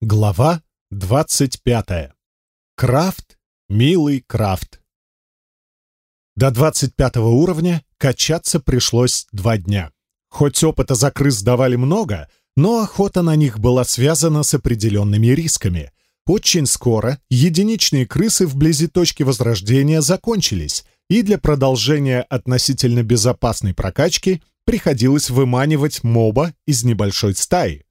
Глава двадцать пятая. Крафт, милый Крафт. До двадцать пятого уровня качаться пришлось два дня. Хоть опыта за крыс давали много, но охота на них была связана с определенными рисками. Очень скоро единичные крысы вблизи точки возрождения закончились, и для продолжения относительно безопасной прокачки приходилось выманивать моба из небольшой стаи.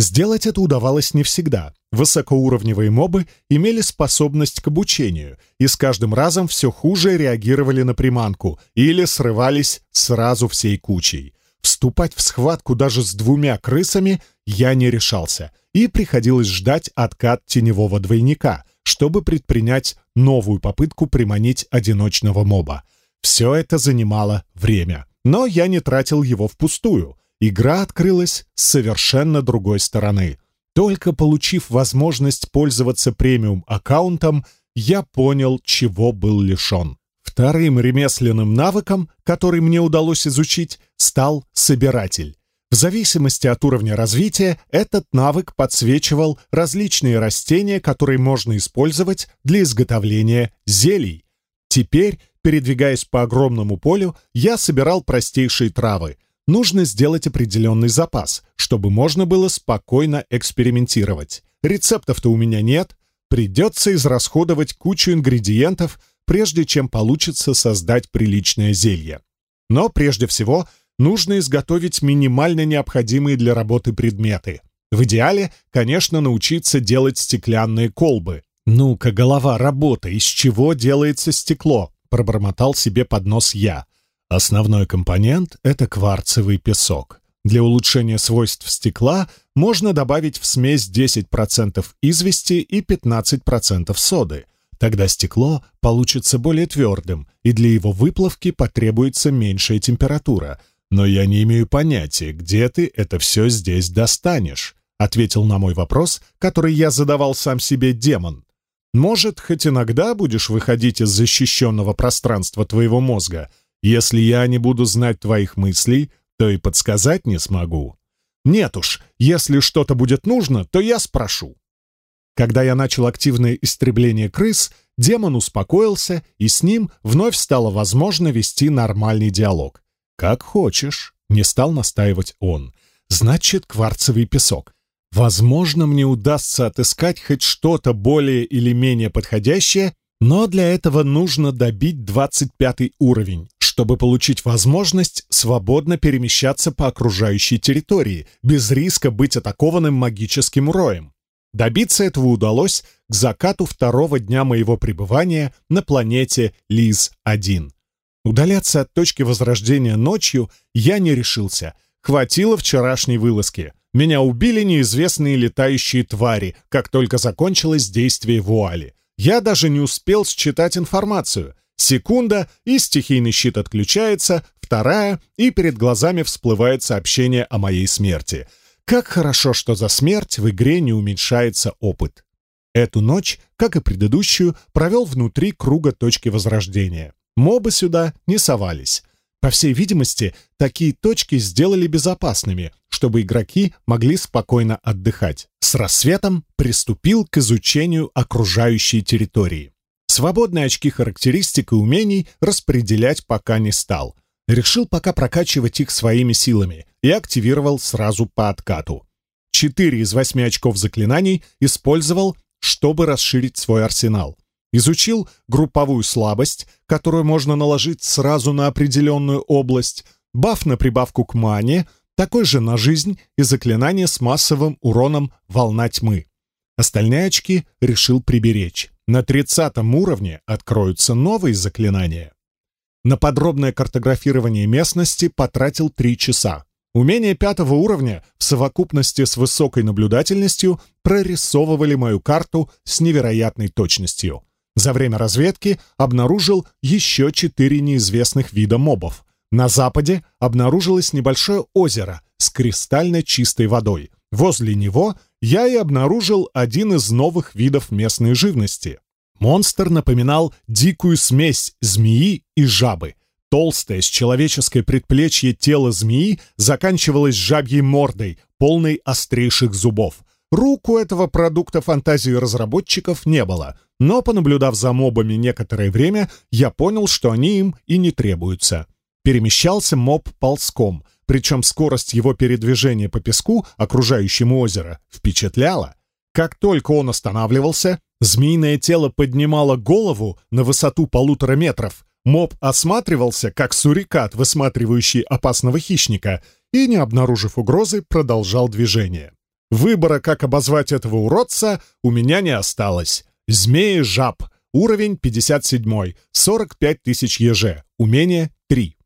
Сделать это удавалось не всегда. Высокоуровневые мобы имели способность к обучению и с каждым разом все хуже реагировали на приманку или срывались сразу всей кучей. Вступать в схватку даже с двумя крысами я не решался, и приходилось ждать откат теневого двойника, чтобы предпринять новую попытку приманить одиночного моба. Все это занимало время, но я не тратил его впустую — Игра открылась с совершенно другой стороны. Только получив возможность пользоваться премиум-аккаунтом, я понял, чего был лишен. Вторым ремесленным навыком, который мне удалось изучить, стал собиратель. В зависимости от уровня развития этот навык подсвечивал различные растения, которые можно использовать для изготовления зелий. Теперь, передвигаясь по огромному полю, я собирал простейшие травы — нужно сделать определенный запас, чтобы можно было спокойно экспериментировать. Рецептов-то у меня нет, придется израсходовать кучу ингредиентов, прежде чем получится создать приличное зелье. Но прежде всего нужно изготовить минимально необходимые для работы предметы. В идеале, конечно, научиться делать стеклянные колбы. «Ну-ка, голова, работа, из чего делается стекло?» — пробормотал себе под нос я. Основной компонент — это кварцевый песок. Для улучшения свойств стекла можно добавить в смесь 10% извести и 15% соды. Тогда стекло получится более твердым, и для его выплавки потребуется меньшая температура. «Но я не имею понятия, где ты это все здесь достанешь», — ответил на мой вопрос, который я задавал сам себе демон. «Может, хоть иногда будешь выходить из защищенного пространства твоего мозга, — если я не буду знать твоих мыслей, то и подсказать не смогу. Нет уж, если что-то будет нужно, то я спрошу. Когда я начал активное истребление крыс, демон успокоился, и с ним вновь стало возможно вести нормальный диалог. «Как хочешь», — не стал настаивать он. «Значит, кварцевый песок. Возможно, мне удастся отыскать хоть что-то более или менее подходящее, но для этого нужно добить 25 уровень, чтобы получить возможность свободно перемещаться по окружающей территории, без риска быть атакованным магическим роем. Добиться этого удалось к закату второго дня моего пребывания на планете Лиз-1. Удаляться от точки возрождения ночью я не решился. Хватило вчерашней вылазки. Меня убили неизвестные летающие твари, как только закончилось действие вуали. Я даже не успел считать информацию — Секунда, и стихийный щит отключается, вторая, и перед глазами всплывает сообщение о моей смерти. Как хорошо, что за смерть в игре не уменьшается опыт. Эту ночь, как и предыдущую, провел внутри круга точки возрождения. Мобы сюда не совались. По всей видимости, такие точки сделали безопасными, чтобы игроки могли спокойно отдыхать. С рассветом приступил к изучению окружающей территории. Свободные очки характеристик и умений распределять пока не стал. Решил пока прокачивать их своими силами и активировал сразу по откату. Четыре из восьми очков заклинаний использовал, чтобы расширить свой арсенал. Изучил групповую слабость, которую можно наложить сразу на определенную область, баф на прибавку к мане, такой же на жизнь и заклинание с массовым уроном «Волна тьмы». Остальные очки решил приберечь. На 30 уровне откроются новые заклинания. На подробное картографирование местности потратил 3 часа. Умения пятого уровня в совокупности с высокой наблюдательностью прорисовывали мою карту с невероятной точностью. За время разведки обнаружил еще четыре неизвестных вида мобов. На западе обнаружилось небольшое озеро с кристально чистой водой. Возле него я и обнаружил один из новых видов местной живности. Монстр напоминал дикую смесь змеи и жабы. Толстое с человеческой предплечье тело змеи заканчивалось жабьей мордой, полной острейших зубов. Рук у этого продукта фантазии разработчиков не было, но, понаблюдав за мобами некоторое время, я понял, что они им и не требуются. Перемещался моб ползком — причем скорость его передвижения по песку, окружающему озеро, впечатляла. Как только он останавливался, змеиное тело поднимало голову на высоту полутора метров. Моб осматривался, как сурикат, высматривающий опасного хищника, и, не обнаружив угрозы, продолжал движение. Выбора, как обозвать этого уродца, у меня не осталось. Змеи-жаб. Уровень 57. 45 тысяч еже. Умение 3.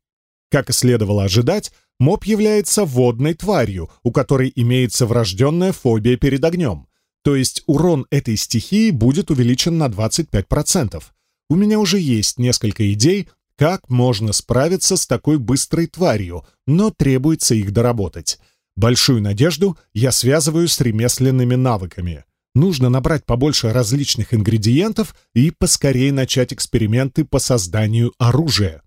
Как и следовало ожидать, Моб является водной тварью, у которой имеется врожденная фобия перед огнем. То есть урон этой стихии будет увеличен на 25%. У меня уже есть несколько идей, как можно справиться с такой быстрой тварью, но требуется их доработать. Большую надежду я связываю с ремесленными навыками. Нужно набрать побольше различных ингредиентов и поскорее начать эксперименты по созданию оружия.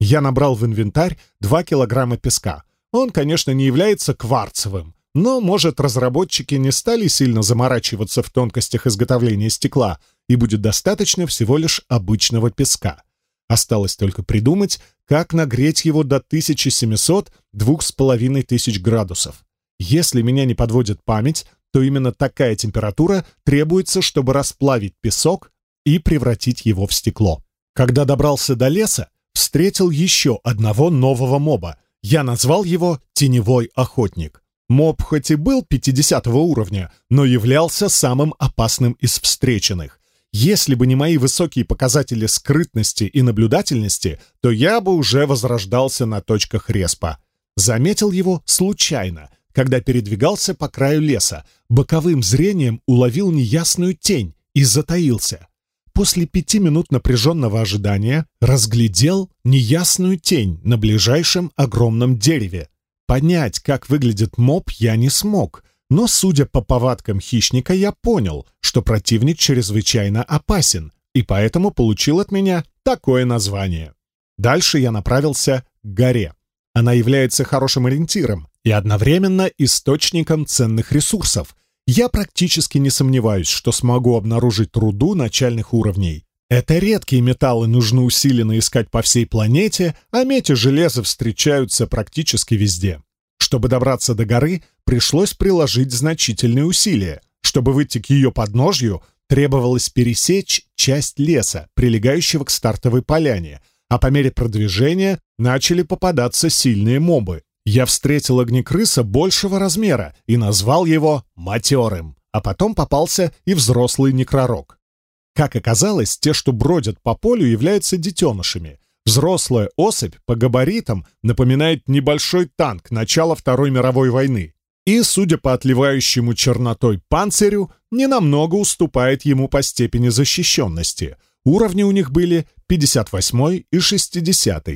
Я набрал в инвентарь 2 килограмма песка. Он, конечно, не является кварцевым, но, может, разработчики не стали сильно заморачиваться в тонкостях изготовления стекла, и будет достаточно всего лишь обычного песка. Осталось только придумать, как нагреть его до 1700-2500 градусов. Если меня не подводит память, то именно такая температура требуется, чтобы расплавить песок и превратить его в стекло. Когда добрался до леса, встретил еще одного нового моба. Я назвал его «Теневой охотник». Моб хоть и был 50 уровня, но являлся самым опасным из встреченных. Если бы не мои высокие показатели скрытности и наблюдательности, то я бы уже возрождался на точках респа. Заметил его случайно, когда передвигался по краю леса, боковым зрением уловил неясную тень и затаился. После пяти минут напряженного ожидания разглядел неясную тень на ближайшем огромном дереве. Понять, как выглядит моб, я не смог, но, судя по повадкам хищника, я понял, что противник чрезвычайно опасен, и поэтому получил от меня такое название. Дальше я направился к горе. Она является хорошим ориентиром и одновременно источником ценных ресурсов. Я практически не сомневаюсь, что смогу обнаружить труду начальных уровней. Это редкие металлы нужно усиленно искать по всей планете, а медь и встречаются практически везде. Чтобы добраться до горы, пришлось приложить значительные усилия. Чтобы выйти к ее подножью, требовалось пересечь часть леса, прилегающего к стартовой поляне, а по мере продвижения начали попадаться сильные мобы. Я встретил огнекрыса большего размера и назвал его «матерым», а потом попался и взрослый некророг. Как оказалось, те, что бродят по полю, являются детенышами. Взрослая особь по габаритам напоминает небольшой танк начала Второй мировой войны и, судя по отливающему чернотой панцирю, ненамного уступает ему по степени защищенности. Уровни у них были 58 и 60,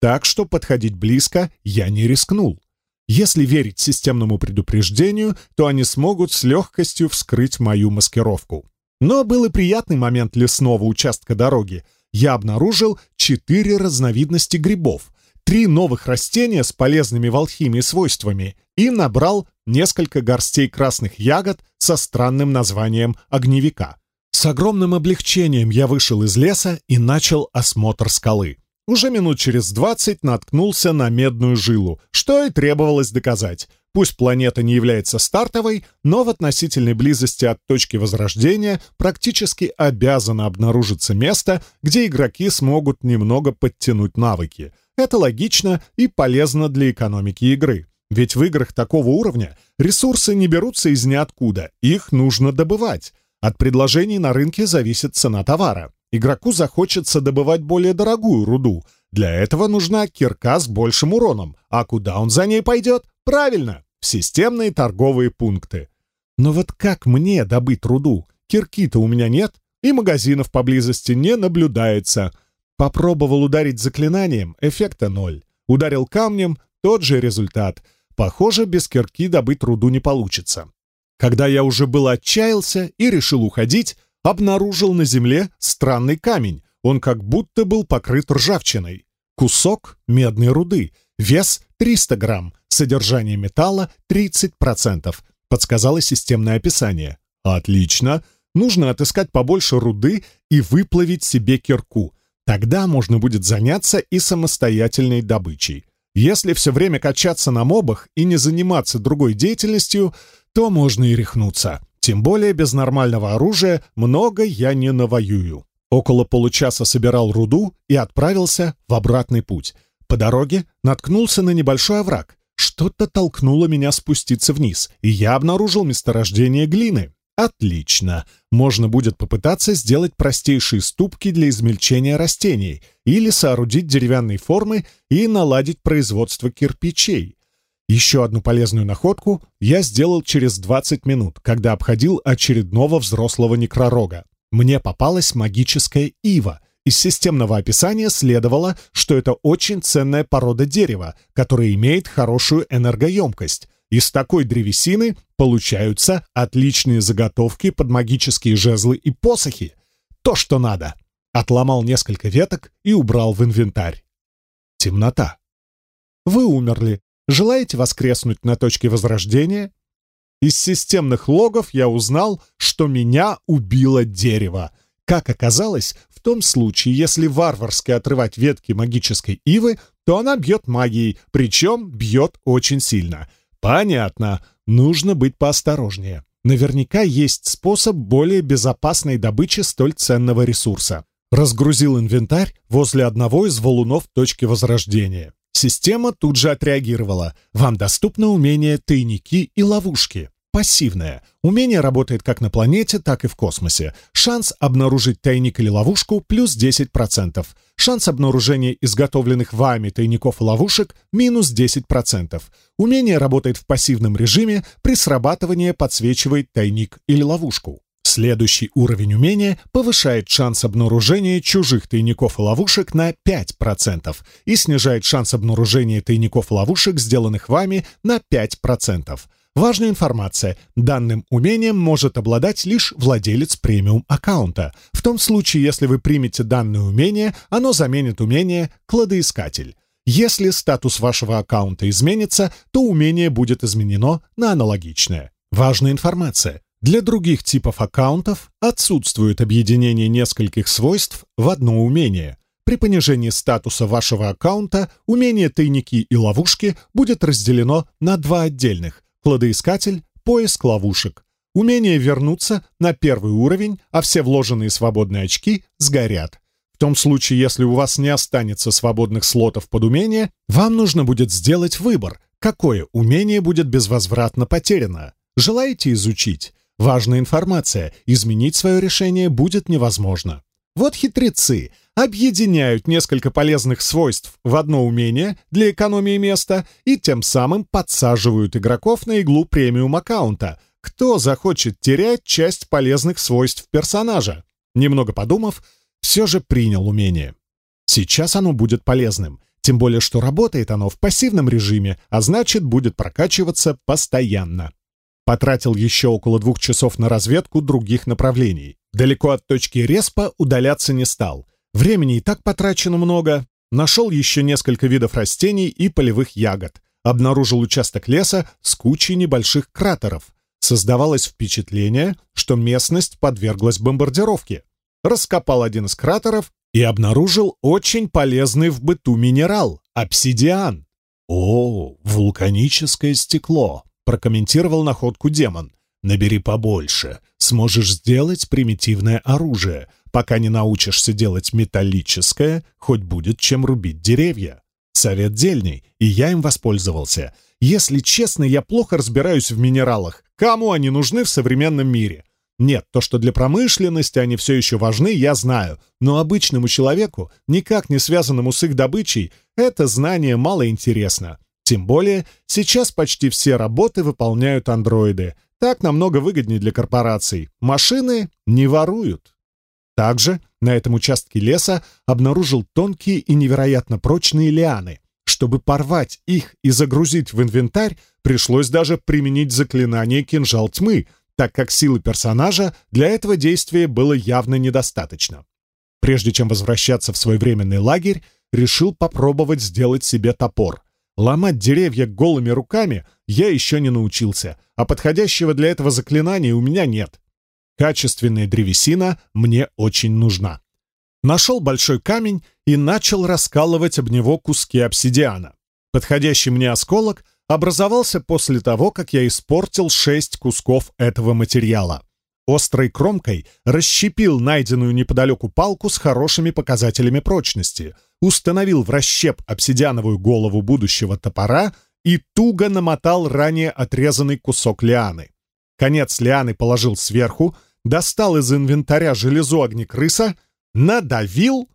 Так что подходить близко я не рискнул. Если верить системному предупреждению, то они смогут с легкостью вскрыть мою маскировку. Но был и приятный момент лесного участка дороги. Я обнаружил четыре разновидности грибов, три новых растения с полезными волхими свойствами и набрал несколько горстей красных ягод со странным названием огневика. С огромным облегчением я вышел из леса и начал осмотр скалы. Уже минут через двадцать наткнулся на медную жилу, что и требовалось доказать. Пусть планета не является стартовой, но в относительной близости от точки возрождения практически обязано обнаружиться место, где игроки смогут немного подтянуть навыки. Это логично и полезно для экономики игры. Ведь в играх такого уровня ресурсы не берутся из ниоткуда, их нужно добывать. От предложений на рынке зависит цена товара игроку захочется добывать более дорогую руду. Для этого нужна кирка с большим уроном. А куда он за ней пойдет? Правильно, в системные торговые пункты. Но вот как мне добыть руду? Кирки-то у меня нет, и магазинов поблизости не наблюдается. Попробовал ударить заклинанием, эффекта ноль. Ударил камнем, тот же результат. Похоже, без кирки добыть руду не получится. Когда я уже был отчаялся и решил уходить, обнаружил на земле странный камень. Он как будто был покрыт ржавчиной. Кусок медной руды, вес 300 грамм, содержание металла 30%. — подсказало системное описание. «Отлично. Нужно отыскать побольше руды и выплавить себе кирку. Тогда можно будет заняться и самостоятельной добычей. Если все время качаться на мобах и не заниматься другой деятельностью, то можно и рехнуться. Тем более без нормального оружия много я не навоюю. Около получаса собирал руду и отправился в обратный путь. По дороге наткнулся на небольшой овраг. Что-то толкнуло меня спуститься вниз, и я обнаружил месторождение глины. Отлично. Можно будет попытаться сделать простейшие ступки для измельчения растений или соорудить деревянные формы и наладить производство кирпичей. Еще одну полезную находку я сделал через 20 минут, когда обходил очередного взрослого некророга. Мне попалась магическая ива. Из системного описания следовало, что это очень ценная порода дерева, которая имеет хорошую энергоемкость. Из такой древесины получаются отличные заготовки под магические жезлы и посохи. То, что надо. Отломал несколько веток и убрал в инвентарь. Темнота. Вы умерли. Желаете воскреснуть на точке возрождения? Из системных логов я узнал, что меня убило дерево. Как оказалось, в том случае, если варварски отрывать ветки магической ивы, то она бьет магией, причем бьет очень сильно. Понятно, нужно быть поосторожнее. Наверняка есть способ более безопасной добычи столь ценного ресурса. Разгрузил инвентарь возле одного из валунов точки возрождения. Система тут же отреагировала. Вам доступно умение «Тайники» и «Ловушки». Пассивное. Умение работает как на планете, так и в космосе. Шанс обнаружить тайник или ловушку плюс 10%. Шанс обнаружения изготовленных вами тайников и ловушек минус 10%. Умение работает в пассивном режиме, при срабатывании подсвечивает тайник или ловушку. Следующий уровень умения повышает шанс обнаружения чужих тайников-ловушек и на 5% и снижает шанс обнаружения тайников-ловушек, и сделанных вами, на 5%. Важная информация. Данным умением может обладать лишь владелец премиум-аккаунта. В том случае, если вы примете данное умение, оно заменит умение «Кладоискатель». Если статус вашего аккаунта изменится, то умение будет изменено на аналогичное. Важная информация. Для других типов аккаунтов отсутствует объединение нескольких свойств в одно умение. При понижении статуса вашего аккаунта умение «Тайники и ловушки» будет разделено на два отдельных – «Кладоискатель», «Поиск ловушек». Умение вернуться на первый уровень, а все вложенные свободные очки сгорят. В том случае, если у вас не останется свободных слотов под умение, вам нужно будет сделать выбор, какое умение будет безвозвратно потеряно. Желаете изучить? Важная информация. Изменить свое решение будет невозможно. Вот хитрецы. Объединяют несколько полезных свойств в одно умение для экономии места и тем самым подсаживают игроков на иглу премиум-аккаунта. Кто захочет терять часть полезных свойств персонажа? Немного подумав, все же принял умение. Сейчас оно будет полезным, тем более что работает оно в пассивном режиме, а значит будет прокачиваться постоянно. Потратил еще около двух часов на разведку других направлений. Далеко от точки респа удаляться не стал. Времени и так потрачено много. Нашел еще несколько видов растений и полевых ягод. Обнаружил участок леса с кучей небольших кратеров. Создавалось впечатление, что местность подверглась бомбардировке. Раскопал один из кратеров и обнаружил очень полезный в быту минерал — обсидиан. О, вулканическое стекло прокомментировал находку демон. «Набери побольше. Сможешь сделать примитивное оружие. Пока не научишься делать металлическое, хоть будет чем рубить деревья». Совет дельный, и я им воспользовался. Если честно, я плохо разбираюсь в минералах. Кому они нужны в современном мире? Нет, то, что для промышленности они все еще важны, я знаю, но обычному человеку, никак не связанному с их добычей, это знание мало интересно. Тем более, сейчас почти все работы выполняют андроиды. Так намного выгоднее для корпораций. Машины не воруют. Также на этом участке леса обнаружил тонкие и невероятно прочные лианы. Чтобы порвать их и загрузить в инвентарь, пришлось даже применить заклинание «Кинжал тьмы», так как силы персонажа для этого действия было явно недостаточно. Прежде чем возвращаться в свой временный лагерь, решил попробовать сделать себе топор — Ломать деревья голыми руками я еще не научился, а подходящего для этого заклинания у меня нет. Качественная древесина мне очень нужна. Нашел большой камень и начал раскалывать об него куски обсидиана. Подходящий мне осколок образовался после того, как я испортил шесть кусков этого материала. Острой кромкой расщепил найденную неподалеку палку с хорошими показателями прочности, установил в расщеп обсидиановую голову будущего топора и туго намотал ранее отрезанный кусок лианы. Конец лианы положил сверху, достал из инвентаря железу огнекрыса, надавил.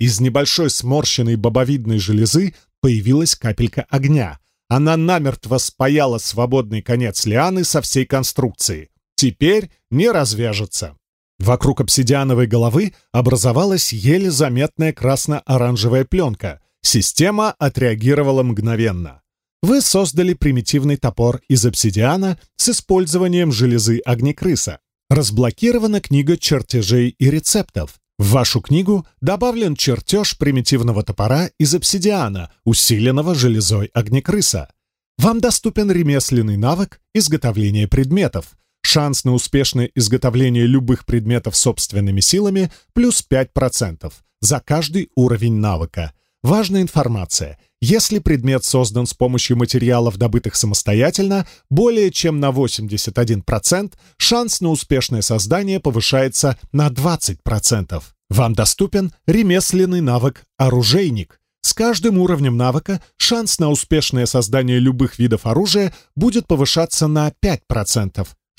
Из небольшой сморщенной бобовидной железы появилась капелька огня. Она намертво спаяла свободный конец лианы со всей конструкции. «Теперь не развяжется». Вокруг обсидиановой головы образовалась еле заметная красно-оранжевая пленка. Система отреагировала мгновенно. Вы создали примитивный топор из обсидиана с использованием железы огнекрыса. Разблокирована книга чертежей и рецептов. В вашу книгу добавлен чертеж примитивного топора из обсидиана, усиленного железой огнекрыса. Вам доступен ремесленный навык изготовления предметов. Шанс на успешное изготовление любых предметов собственными силами плюс 5% за каждый уровень навыка. Важная информация. Если предмет создан с помощью материалов, добытых самостоятельно, более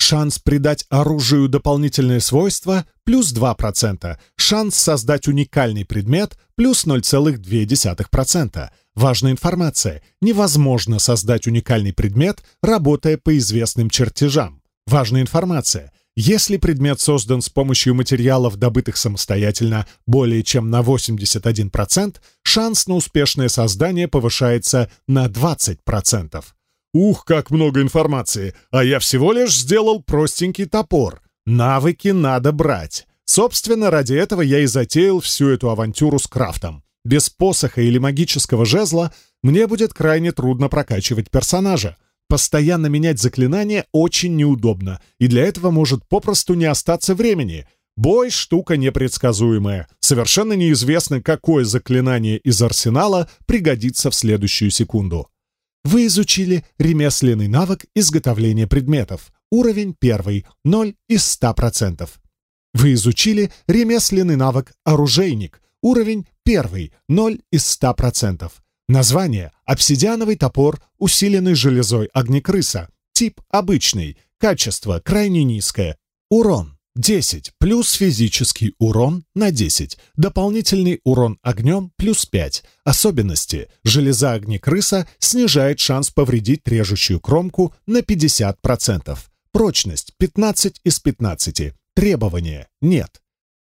чем на 81%, шанс на успешное создание повышается на 20%. Вам доступен ремесленный навык «Оружейник». С каждым уровнем навыка шанс на успешное создание любых видов оружия будет повышаться на 5%. Шанс придать оружию дополнительные свойства – плюс 2%. Шанс создать уникальный предмет – плюс 0,2%. Важная информация. Невозможно создать уникальный предмет, работая по известным чертежам. Важная информация. Если предмет создан с помощью материалов, добытых самостоятельно, более чем на 81%, шанс на успешное создание повышается на 20%. Ух, как много информации, а я всего лишь сделал простенький топор. Навыки надо брать. Собственно, ради этого я и затеял всю эту авантюру с крафтом. Без посоха или магического жезла мне будет крайне трудно прокачивать персонажа. Постоянно менять заклинания очень неудобно, и для этого может попросту не остаться времени. Бой — штука непредсказуемая. Совершенно неизвестно, какое заклинание из арсенала пригодится в следующую секунду. Вы изучили ремесленный навык изготовления предметов, уровень 1, 0 из 100%. Вы изучили ремесленный навык оружейник, уровень 1, 0 из 100%. Название – обсидиановый топор, усиленный железой огнекрыса, тип обычный, качество крайне низкое, урон 10. Плюс физический урон на 10. Дополнительный урон огнем плюс 5. Особенности. Железа огнекрыса снижает шанс повредить режущую кромку на 50%. Прочность 15 из 15. Требования нет.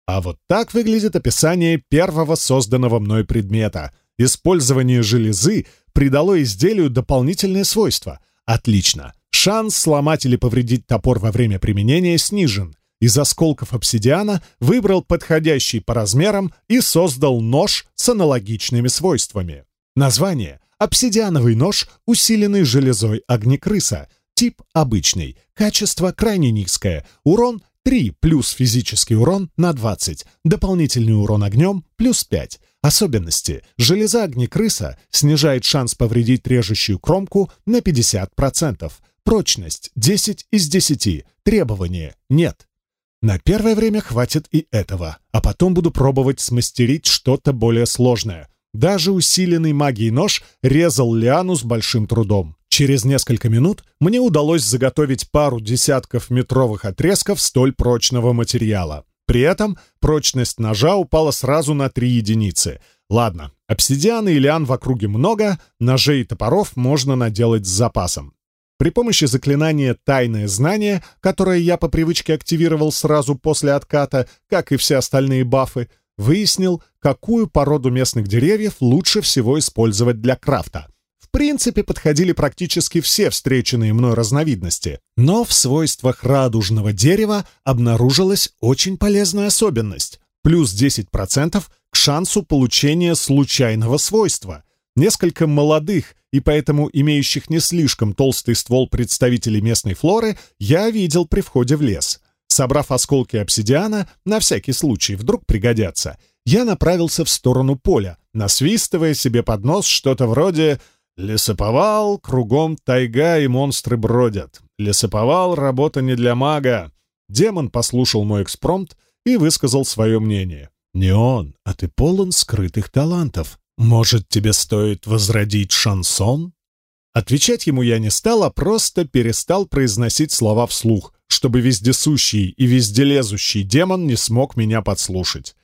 А вот так выглядит описание первого созданного мной предмета. Использование железы придало изделию дополнительные свойства. Отлично. Шанс сломать или повредить топор во время применения снижен. из осколков обсидиана выбрал подходящий по размерам и создал нож с аналогичными свойствами. Название — обсидиановый нож, усиленный железой огнекрыса. Тип — обычный. Качество крайне низкое. Урон — 3 плюс физический урон на 20. Дополнительный урон огнем — плюс 5. Особенности. Железа огнекрыса снижает шанс повредить режущую кромку на 50%. Прочность — 10 из 10. Требования — нет. На первое время хватит и этого, а потом буду пробовать смастерить что-то более сложное. Даже усиленный магией нож резал лиану с большим трудом. Через несколько минут мне удалось заготовить пару десятков метровых отрезков столь прочного материала. При этом прочность ножа упала сразу на три единицы. Ладно, обсидиана и лиан в округе много, ножей и топоров можно наделать с запасом. При При помощи заклинания «Тайное знание», которое я по привычке активировал сразу после отката, как и все остальные бафы, выяснил, какую породу местных деревьев лучше всего использовать для крафта. В принципе, подходили практически все встреченные мной разновидности, но в свойствах радужного дерева обнаружилась очень полезная особенность — плюс 10% к шансу получения случайного свойства — несколько молодых, и поэтому имеющих не слишком толстый ствол представителей местной флоры, я видел при входе в лес. Собрав осколки обсидиана, на всякий случай, вдруг пригодятся, я направился в сторону поля, насвистывая себе под нос что-то вроде «Лесоповал, кругом тайга и монстры бродят. Лесоповал — работа не для мага». Демон послушал мой экспромт и высказал свое мнение. «Не он, а ты полон скрытых талантов», Может, тебе стоит возродить шансон?» Отвечать ему я не стал, а просто перестал произносить слова вслух, чтобы вездесущий и везделезущий демон не смог меня подслушать.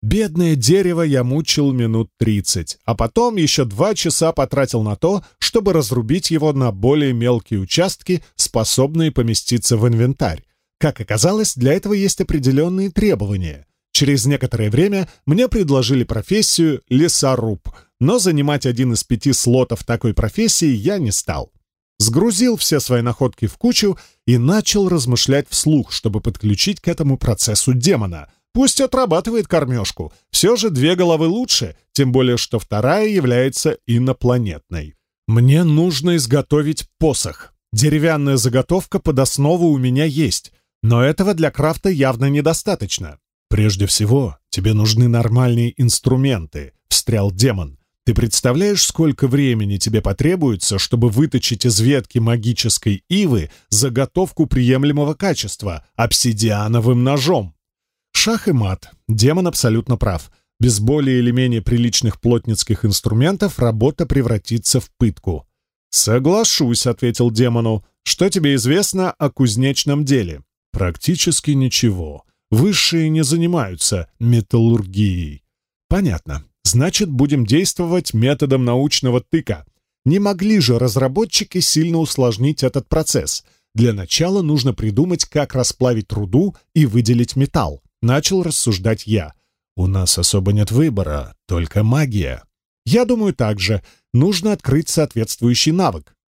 Бедное дерево я мучил минут тридцать, а потом еще два часа потратил на то, чтобы разрубить его на более мелкие участки, способные поместиться в инвентарь. Как оказалось, для этого есть определенные требования. Через некоторое время мне предложили профессию лесоруб, но занимать один из пяти слотов такой профессии я не стал. Сгрузил все свои находки в кучу и начал размышлять вслух, чтобы подключить к этому процессу демона. Пусть отрабатывает кормежку, все же две головы лучше, тем более что вторая является инопланетной. Мне нужно изготовить посох. Деревянная заготовка под основу у меня есть, но этого для крафта явно недостаточно. Прежде всего, тебе нужны нормальные инструменты, встрял демон. Ты представляешь, сколько времени тебе потребуется, чтобы выточить из ветки магической ивы заготовку приемлемого качества обсидиановым ножом? Шах и мат. Демон абсолютно прав. Без более или менее приличных плотницких инструментов работа превратится в пытку. «Соглашусь», — ответил демону. «Что тебе известно о кузнечном деле?» «Практически ничего. Высшие не занимаются металлургией». «Понятно. Значит, будем действовать методом научного тыка. Не могли же разработчики сильно усложнить этот процесс. Для начала нужно придумать, как расплавить руду и выделить металл. Начал рассуждать я. «У нас особо нет выбора, только магия».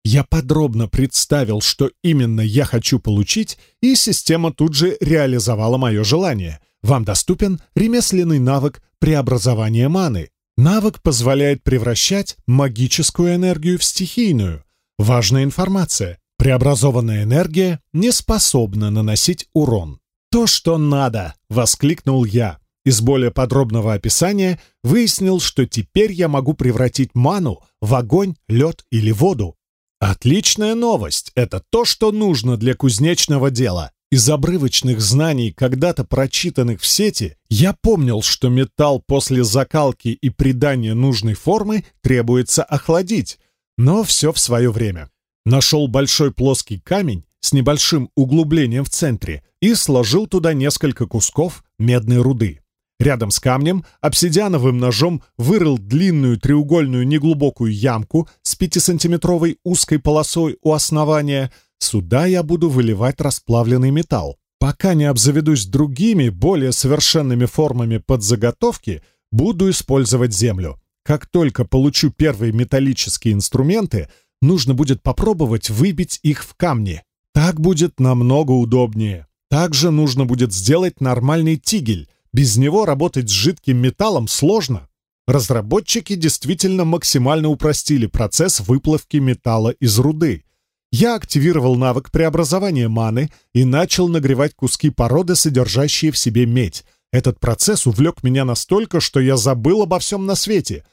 «Я думаю так же. Нужно открыть соответствующий навык». Я подробно представил, что именно я хочу получить, и система тут же реализовала мое желание. Вам доступен ремесленный навык преобразования маны. Навык позволяет превращать магическую энергию в стихийную. Важная информация. Преобразованная энергия не способна наносить урон. «То, что надо!» — воскликнул я. Из более подробного описания выяснил, что теперь я могу превратить ману в огонь, лед или воду. Отличная новость! Это то, что нужно для кузнечного дела. Из обрывочных знаний, когда-то прочитанных в сети, я помнил, что металл после закалки и придания нужной формы требуется охладить, но все в свое время. Нашел большой плоский камень с небольшим углублением в центре и сложил туда несколько кусков медной руды. Рядом с камнем обсидиановым ножом вырыл длинную треугольную неглубокую ямку с пятисантиметровой узкой полосой у основания. Сюда я буду выливать расплавленный металл. Пока не обзаведусь другими, более совершенными формами подзаготовки, буду использовать землю. Как только получу первые металлические инструменты, нужно будет попробовать выбить их в камни. Так будет намного удобнее. Также нужно будет сделать нормальный тигель, Без него работать с жидким металлом сложно. Разработчики действительно максимально упростили процесс выплавки металла из руды. Я активировал навык преобразования маны и начал нагревать куски породы, содержащие в себе медь. Этот процесс увлек меня настолько, что я забыл обо всем на свете.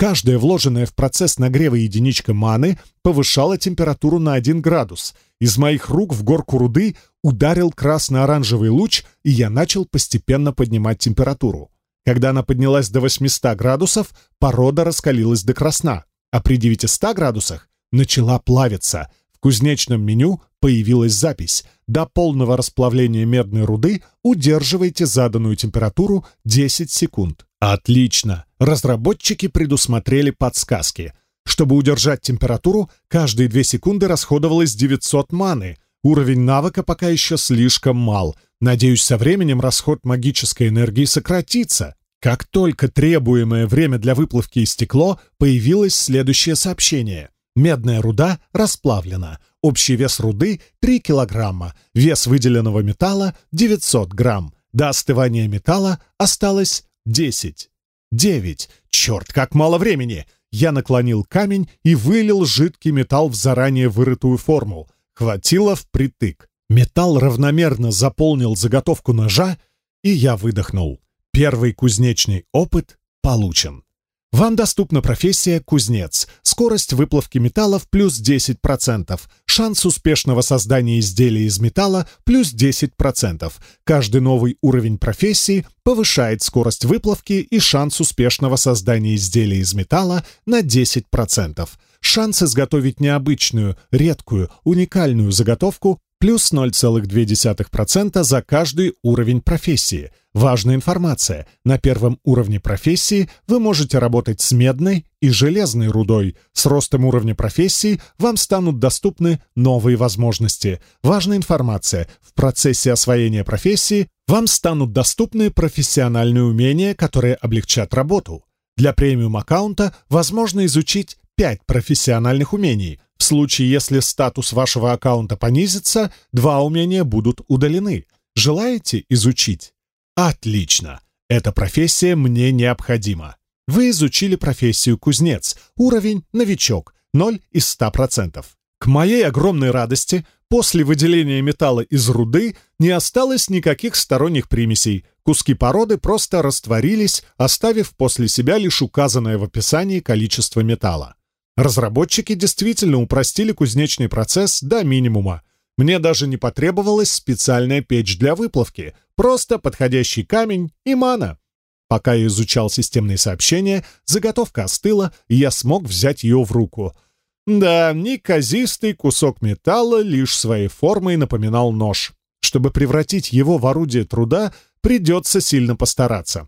Перед глазами появилось дополнительное меню, где отображались температура и расход маны — Каждая вложенная в процесс нагрева единичка маны повышала температуру на 1 градус. Из моих рук в горку руды ударил красно-оранжевый луч, и я начал постепенно поднимать температуру. Когда она поднялась до 800 градусов, порода раскалилась до красна, а при 900 градусах начала плавиться. В кузнечном меню появилась запись «До полного расплавления медной руды удерживайте заданную температуру 10 секунд». Отлично. Разработчики предусмотрели подсказки. Чтобы удержать температуру, каждые две секунды расходовалось 900 маны. Уровень навыка пока еще слишком мал. Надеюсь, со временем расход магической энергии сократится. Как только требуемое время для выплавки истекло, появилось следующее сообщение. Медная руда расплавлена. Общий вес руды — 3 килограмма. Вес выделенного металла — 900 грамм. До остывания металла осталось десять девять Черт, как мало времени! Я наклонил камень и вылил жидкий металл в заранее вырытую форму. Хватило впритык. Металл равномерно заполнил заготовку ножа, и я выдохнул. Первый кузнечный опыт получен. Вам доступна профессия «кузнец», скорость выплавки металлов плюс 10%, шанс успешного создания изделия из металла плюс 10%. Каждый новый уровень профессии повышает скорость выплавки и шанс успешного создания изделия из металла на 10%. Шанс изготовить необычную, редкую, уникальную заготовку плюс 0,2% за каждый уровень профессии. Важная информация. На первом уровне профессии вы можете работать с медной и железной рудой. С ростом уровня профессии вам станут доступны новые возможности. Важная информация. В процессе освоения профессии вам станут доступны профессиональные умения, которые облегчат работу. Для премиум-аккаунта возможно изучить пять профессиональных умений. В случае, если статус вашего аккаунта понизится, два умения будут удалены. Желаете изучить? Отлично! Эта профессия мне необходима. Вы изучили профессию кузнец. Уровень новичок. 0 из 100%. К моей огромной радости, после выделения металла из руды не осталось никаких сторонних примесей. Куски породы просто растворились, оставив после себя лишь указанное в описании количество металла. Разработчики действительно упростили кузнечный процесс до минимума. Мне даже не потребовалась специальная печь для выплавки, просто подходящий камень и мана. Пока я изучал системные сообщения, заготовка остыла, и я смог взять ее в руку. Да, неказистый кусок металла лишь своей формой напоминал нож. Чтобы превратить его в орудие труда, придется сильно постараться.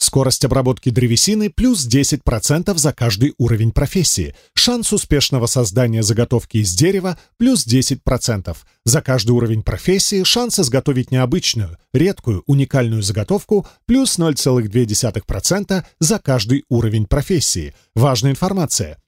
Из кучи выбрал ветку радужного дерева подходящей толщины и начал вырезать рукоятку будущего ножа. На это занятие я потратил около получаса. Прежде чем результат меня удовлетворил, я испортил четыре заготовки. И, наконец, появилось сообщение. Вам доступна профессия «плотник». Скорость обработки древесины плюс 10% за каждый уровень профессии. Шанс успешного создания заготовки из дерева плюс 10%. За каждый уровень профессии шанс изготовить необычную, редкую, уникальную заготовку плюс 0,2% за каждый уровень профессии. Важная информация.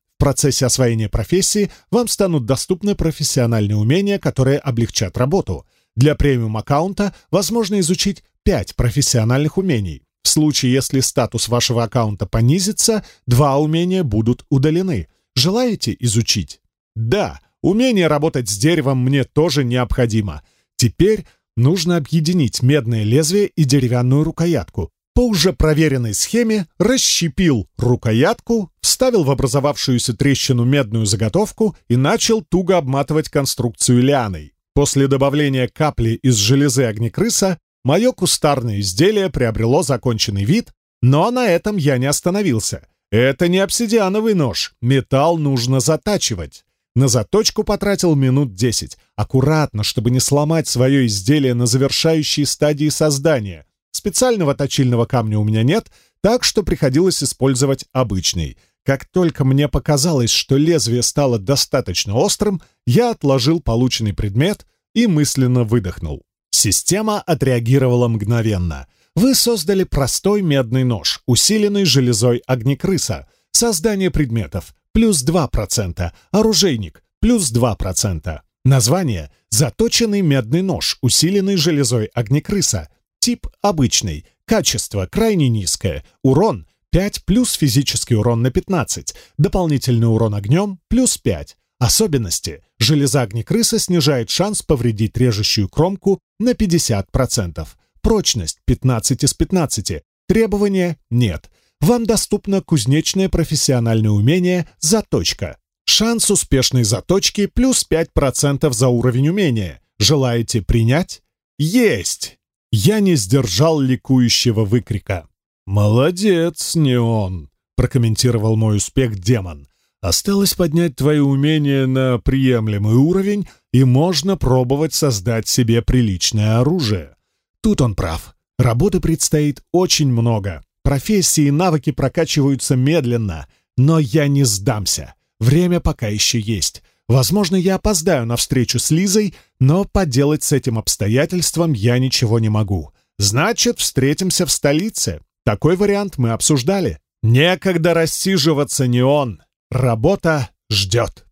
В процессе освоения профессии вам станут доступны профессиональные умения, которые облегчат работу. Для премиум-аккаунта возможно изучить 5 профессиональных умений. В случае, если статус вашего аккаунта понизится, два умения будут удалены. Желаете изучить? Да, умение работать с деревом мне тоже необходимо. Теперь нужно объединить медное лезвие и деревянную рукоятку. По уже проверенной схеме расщепил рукоятку, вставил в образовавшуюся трещину медную заготовку и начал туго обматывать конструкцию лианой. После добавления капли из железы огнекрыса Мое кустарное изделие приобрело законченный вид, но на этом я не остановился. Это не обсидиановый нож, металл нужно затачивать. На заточку потратил минут десять, аккуратно, чтобы не сломать свое изделие на завершающей стадии создания. Специального точильного камня у меня нет, так что приходилось использовать обычный. Как только мне показалось, что лезвие стало достаточно острым, я отложил полученный предмет и мысленно выдохнул. Система отреагировала мгновенно. Вы создали простой медный нож, усиленный железой огнекрыса. Создание предметов – плюс 2%, оружейник – плюс 2%. Название – заточенный медный нож, усиленный железой огнекрыса. Тип – обычный, качество – крайне низкое, урон – 5 плюс физический урон на 15, дополнительный урон огнем – плюс 5. Особенности. Железагник крыса снижает шанс повредить режущую кромку на 50%. Прочность 15 из 15. Требования нет. Вам доступно кузнечное профессиональное умение «Заточка». Шанс успешной заточки плюс 5% за уровень умения. Желаете принять? Есть! Я не сдержал ликующего выкрика. «Молодец, не он!» — прокомментировал мой успех демон — Осталось поднять твои умения на приемлемый уровень, и можно пробовать создать себе приличное оружие. Тут он прав. Работы предстоит очень много. Профессии и навыки прокачиваются медленно. Но я не сдамся. Время пока еще есть. Возможно, я опоздаю на встречу с Лизой, но поделать с этим обстоятельством я ничего не могу. Значит, встретимся в столице. Такой вариант мы обсуждали. Некогда рассиживаться не он. Работа ждет.